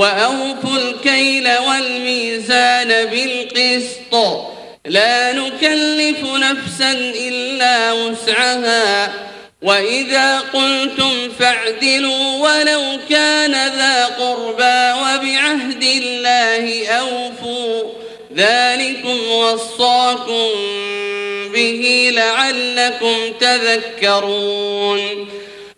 وأوفوا الكيل والميزان بالقسط. لا نكلف نفسا إلا وسعها. وإذا قلتم فاعدلوا ولو كان ذا قربى وبعهد الله أوفوا. ذلكم وصاكم به لعلكم تذكرون.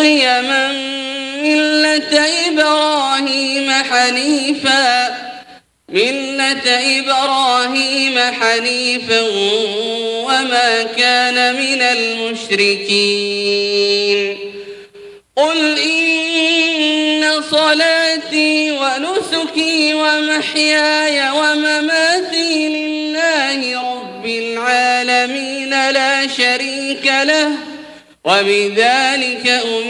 قيما ملة إبراهيم حنيفاً ملة إبراهيم حنيفا وما كان من المشركين. قل إن صلاتي ونسكي ومحياي ومماتي لله رب العالمين لا شريك له وبذلك أمرت